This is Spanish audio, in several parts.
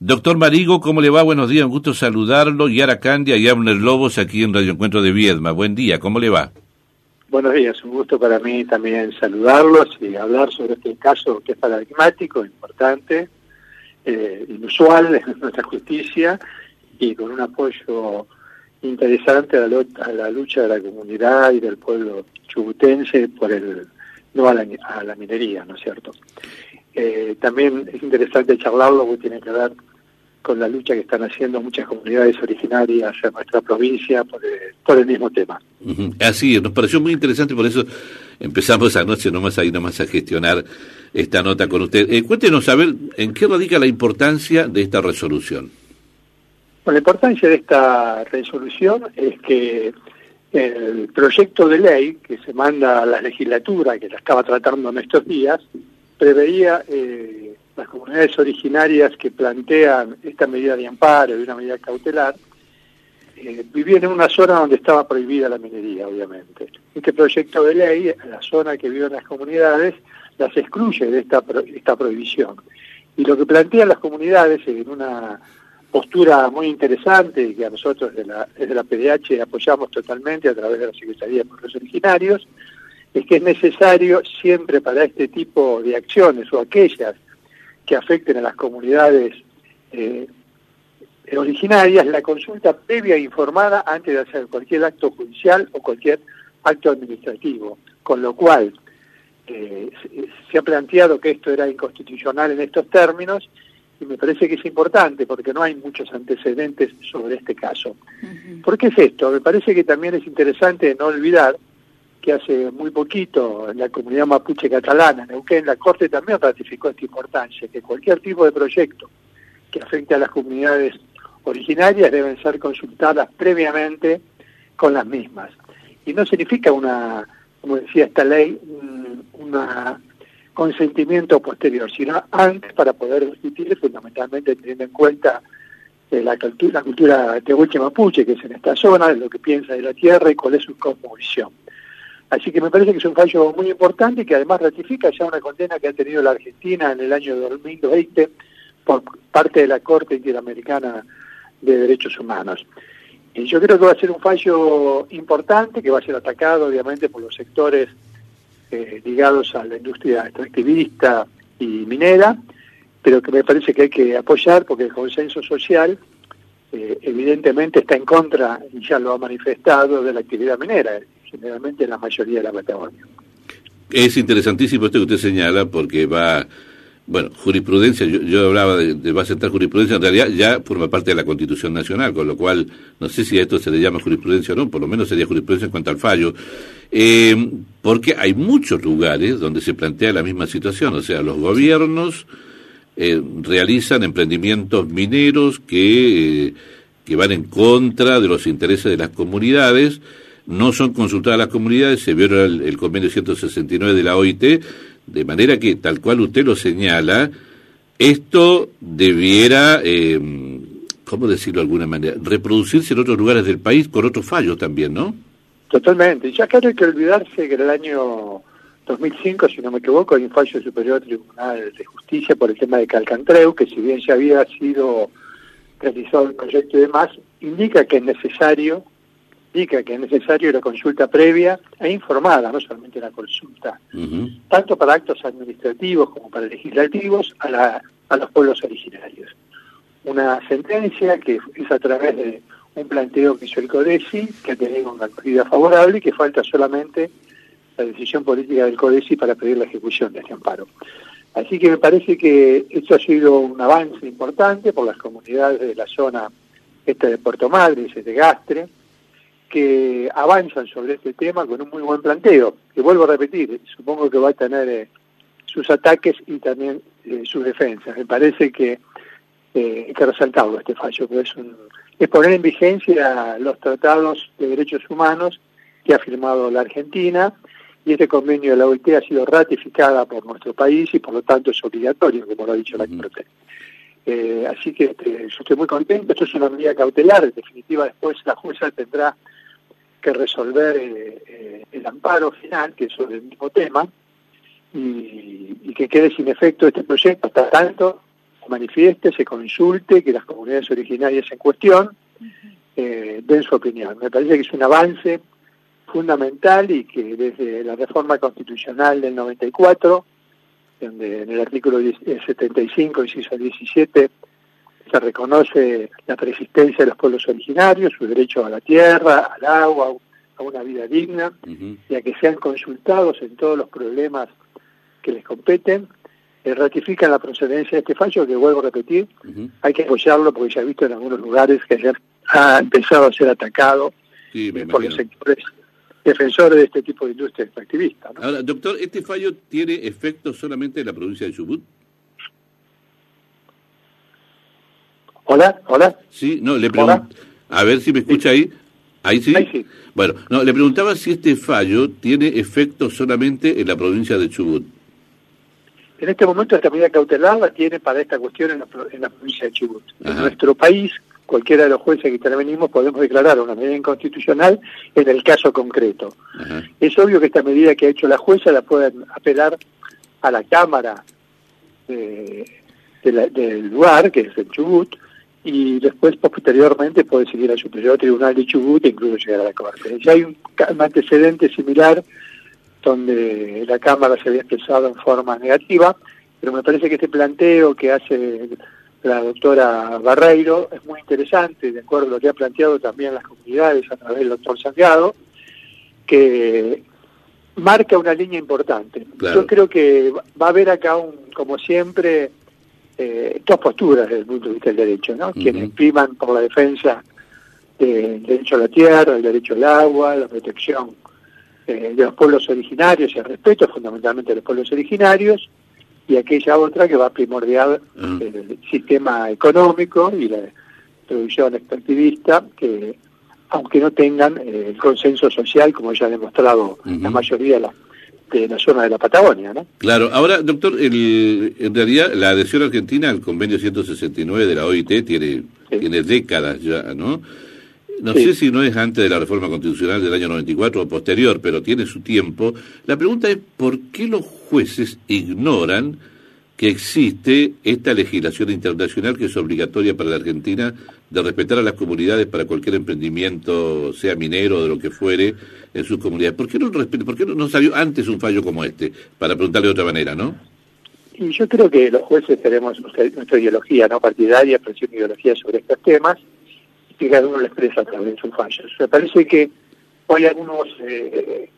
Doctor Marigo, ¿cómo le va? Buenos días, un gusto saludarlo. Yara Candia y Abner Lobos aquí en Radio Encuentro de Viedma. Buen día, ¿cómo le va? Buenos días, un gusto para mí también saludarlos y hablar sobre este caso que es paradigmático, importante, eh, inusual en nuestra justicia y con un apoyo interesante a la, lucha de la comunidad y del pueblo chubutense por el no a la, minería, ¿no es cierto? Eh, también es interesante charlarlo porque tiene que ver con la lucha que están haciendo muchas comunidades originarias en nuestra provincia por, el, mismo tema. Así nos pareció muy interesante, por eso empezamos anoche nomás ahí nomás a gestionar esta nota con usted. Eh, cuéntenos a ver en qué radica la importancia de esta resolución. Bueno, la importancia de esta resolución es que el proyecto de ley que se manda a la legislatura, que la estaba tratando en estos días, preveía eh, las comunidades originarias que plantean esta medida de amparo y una medida cautelar, eh, vivían en una zona donde estaba prohibida la minería, obviamente. Este proyecto de ley, la zona que viven las comunidades, las excluye de esta, esta prohibición. Y lo que plantean las comunidades en una postura muy interesante que a nosotros desde la, desde la PDH apoyamos totalmente a través de la Secretaría de Pueblos Originarios, es que es necesario siempre para este tipo de acciones o aquellas que afecten a las comunidades eh, originarias la consulta previa e informada antes de hacer cualquier acto judicial o cualquier acto administrativo, con lo cual eh, se ha planteado que esto era inconstitucional en estos términos y me parece que es importante porque no hay muchos antecedentes sobre este caso. ¿Por qué es esto? Me parece que también es interesante no olvidar que hace muy poquito la comunidad mapuche catalana, Neuquén, la Corte también ratificó esta importancia, que cualquier tipo de proyecto que afecte a las comunidades originarias deben ser consultadas previamente con las mismas. Y no significa una, como decía esta ley, un consentimiento posterior, sino antes para poder discutir, fundamentalmente teniendo en cuenta eh, la, cultura, la cultura tehuelche mapuche, que es en esta zona, lo que piensa de la tierra y cuál es su cosmovisión. Así que me parece que es un fallo muy importante y que además ratifica ya una condena que ha tenido la Argentina en el año 2020 por parte de la Corte Interamericana de Derechos Humanos. Y yo creo que va a ser un fallo importante que va a ser atacado obviamente por los sectores eh, ligados a la industria extractivista y minera, pero que me parece que hay que apoyar porque el consenso social eh, evidentemente está en contra, y ya lo ha manifestado, de la actividad minera generalmente en la mayoría de la Patagonia. Es interesantísimo esto que usted señala porque va, bueno, jurisprudencia, yo, hablaba de, va a sentar jurisprudencia, en realidad ya forma parte de la Constitución Nacional, con lo cual no sé si a esto se le llama jurisprudencia o no, por lo menos sería jurisprudencia en cuanto al fallo, eh, porque hay muchos lugares donde se plantea la misma situación, o sea, los gobiernos eh, realizan emprendimientos mineros que, eh, que van en contra de los intereses de las comunidades, no son consultadas las comunidades, se viola el, convenio 169 de la OIT, de manera que, tal cual usted lo señala, esto debiera, eh, ¿cómo decirlo de alguna manera?, reproducirse en otros lugares del país con otros fallos también, ¿no? Totalmente. Ya no hay que olvidarse que en el año 2005, si no me equivoco, hay un fallo superior Tribunal de Justicia por el tema de Calcantreu, que si bien ya había sido realizado el proyecto y demás, indica que es necesario indica que es necesario la consulta previa e informada, no solamente la consulta, tanto para actos administrativos como para legislativos, a, a los pueblos originarios. Una sentencia que es a través de un planteo que hizo el CODESI, que ha tenido una acogida favorable y que falta solamente la decisión política del CODESI para pedir la ejecución de este amparo. Así que me parece que esto ha sido un avance importante por las comunidades de la zona esta de Puerto Madre, de Gastre, que avanzan sobre este tema con un muy buen planteo, que vuelvo a repetir, supongo que va a tener eh, sus ataques y también eh, sus defensas. Me parece que eh, hay que resaltarlo este fallo, que es, un, es poner en vigencia los tratados de derechos humanos que ha firmado la Argentina y este convenio de la OIT ha sido ratificada por nuestro país y por lo tanto es obligatorio, como lo ha dicho la Corte. así que este, yo estoy muy contento, esto es una medida cautelar, en definitiva después la jueza tendrá que resolver eh, eh, el amparo final, que es sobre el mismo tema, y, que quede sin efecto este proyecto hasta tanto manifieste, se consulte, que las comunidades originarias en cuestión eh, den su opinión. Me parece que es un avance fundamental y que desde la reforma constitucional del 94, donde en el artículo 75, inciso 17, se reconoce la persistencia de los pueblos originarios, su derecho a la tierra, al agua, a una vida digna, y a que sean consultados en todos los problemas que les competen, eh, ratifican la procedencia de este fallo, que vuelvo a repetir, hay que apoyarlo porque ya he visto en algunos lugares que ayer ha empezado a ser atacado eh, por los sectores defensores de este tipo de industria extractivista. Ahora, doctor, ¿este fallo tiene efecto solamente en la provincia de Chubut? Hola, hola. Sí, no, le pregunto. A ver si me escucha ahí. ¿Ahí sí? Ahí sí. Bueno, no, le preguntaba si este fallo tiene efecto solamente en la provincia de Chubut. En este momento esta medida cautelar la tiene para esta cuestión en la, en la provincia de Chubut. En nuestro país, cualquiera de los jueces que intervenimos podemos declarar una medida inconstitucional en el caso concreto. Es obvio que esta medida que ha hecho la jueza la pueden apelar a la Cámara del lugar, que es el Chubut, y después posteriormente puede seguir al Superior Tribunal de Chubut e incluso llegar a la Corte. Ya hay un antecedente similar donde la Cámara se había expresado en forma negativa, pero me parece que este planteo que hace la doctora Barreiro es muy interesante, de acuerdo a lo que ha planteado también las comunidades a través del doctor Santiago, que marca una línea importante. Yo creo que va a haber acá, un, como siempre, eh, dos posturas desde el punto de vista del derecho, ¿no? Quienes priman por la defensa del derecho a la tierra, el derecho al agua, la protección eh, de los pueblos originarios y el respeto fundamentalmente de los pueblos originarios, y aquella otra que va a primordial ah. el sistema económico y la producción extractivista, que aunque no tengan eh, el consenso social, como ya ha demostrado la mayoría de la, de la zona de la Patagonia. ¿no? Claro, ahora, doctor, el, en realidad la adhesión argentina al convenio 169 de la OIT tiene, tiene décadas ya, ¿no? No sé si no es antes de la reforma constitucional del año 94 o posterior, pero tiene su tiempo. La pregunta es, ¿por qué los jueces ignoran que existe esta legislación internacional que es obligatoria para la Argentina de respetar a las comunidades para cualquier emprendimiento, sea minero o de lo que fuere, en sus comunidades? ¿Por qué no, por qué no salió antes un fallo como este? Para preguntarle de otra manera, ¿no? Y yo creo que los jueces tenemos nuestra ideología no partidaria, pero sí ideología sobre estos temas, que cada uno lo expresa a través de sus fallos. Me parece que hoy algunos eh,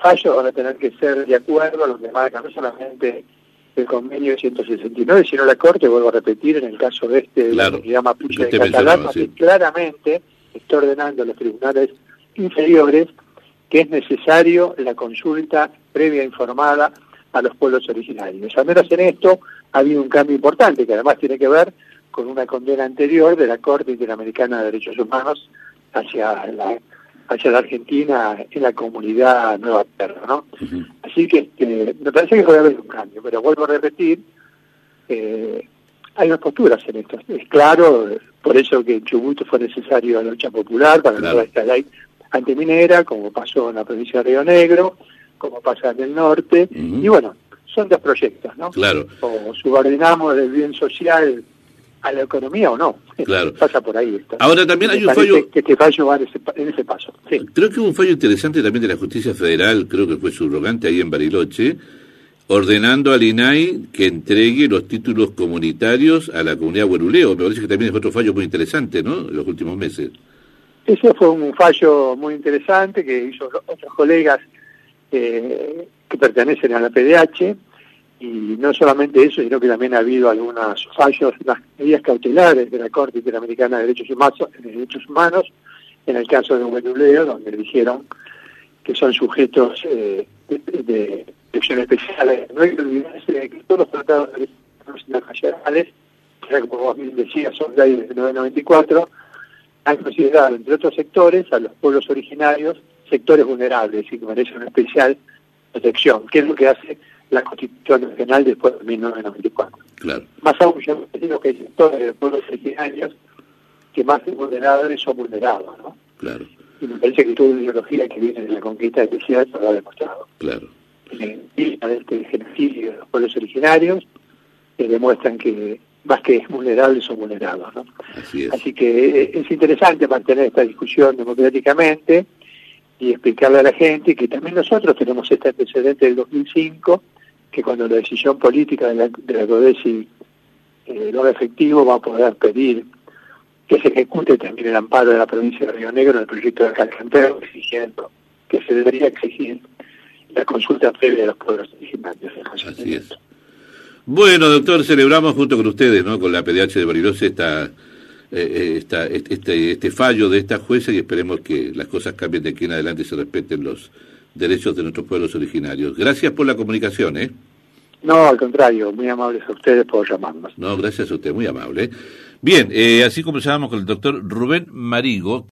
fallos van a tener que ser de acuerdo a los marcan no solamente el convenio 169, sino la Corte, vuelvo a repetir, en el caso de este, claro, que llama de Catalán, que claramente está ordenando a los tribunales inferiores que es necesario la consulta previa informada a los pueblos originarios. Al menos en esto ha habido un cambio importante, que además tiene que ver con una condena anterior de la Corte Interamericana de Derechos Humanos hacia la hacia la Argentina en la comunidad Nueva Tierra, ¿no? Así que este, me parece que puede haber un cambio, pero vuelvo a repetir, eh, hay dos posturas en esto. Es claro, por eso que en Chubut fue necesario la lucha popular para claro. esta ley antiminera, como pasó en la provincia de Río Negro, como pasa en el norte, y bueno, son dos proyectos, ¿no? Claro. O subordinamos el bien social a la economía o no. Claro. Pasa por ahí. Esto. Ahora también hay un fallo... Que este fallo va en ese, en ese paso. Sí. Creo que hubo un fallo interesante también de la justicia federal, creo que fue subrogante ahí en Bariloche, ordenando al INAI que entregue los títulos comunitarios a la comunidad hueruleo. Me parece que también es otro fallo muy interesante, ¿no?, en los últimos meses. Ese fue un fallo muy interesante que hizo otros colegas eh, que pertenecen a la PDH, y no solamente eso, sino que también ha habido algunos fallos, unas medidas cautelares de la Corte Interamericana de Derechos Humanos, de Derechos Humanos en el caso de Hueluleo, donde dijeron que son sujetos eh, de, de especiales. No hay que olvidarse de que todos los tratados de derechos internacionales, que como vos decías, son de 1994, han considerado, entre otros sectores, a los pueblos originarios sectores vulnerables y que merecen una especial protección, que es lo que hace la Constitución Nacional después de 1994. Claro. Más aún, yo digo que hay sectores de pueblos originarios que más vulnerables son vulnerados, ¿no? Claro. Y me parece que toda la ideología que viene de la conquista de ciudades lo ha demostrado. Claro. En el este genocidio de los pueblos originarios, que demuestran que más que vulnerables o vulnerados. ¿no? Así es. Así que eh, es interesante mantener esta discusión democráticamente y explicarle a la gente que también nosotros tenemos este antecedente del 2005, que cuando la decisión política de la, de la CODESI eh, no efectivo va a poder pedir que se ejecute también el amparo de la provincia de Río Negro en el proyecto de Calcantero, exigiendo que se debería exigir la consulta previa de los pueblos originarios. Así es. Bueno, doctor, celebramos junto con ustedes, ¿no? con la PDH de Bariloche, esta, eh, eh, esta, este, este fallo de esta jueza y esperemos que las cosas cambien de aquí en adelante y se respeten los derechos de nuestros pueblos originarios. Gracias por la comunicación, ¿eh? No, al contrario, muy amables a ustedes por llamarnos. No, gracias a usted, muy amable. Bien, eh, así conversábamos con el doctor Rubén Marigo.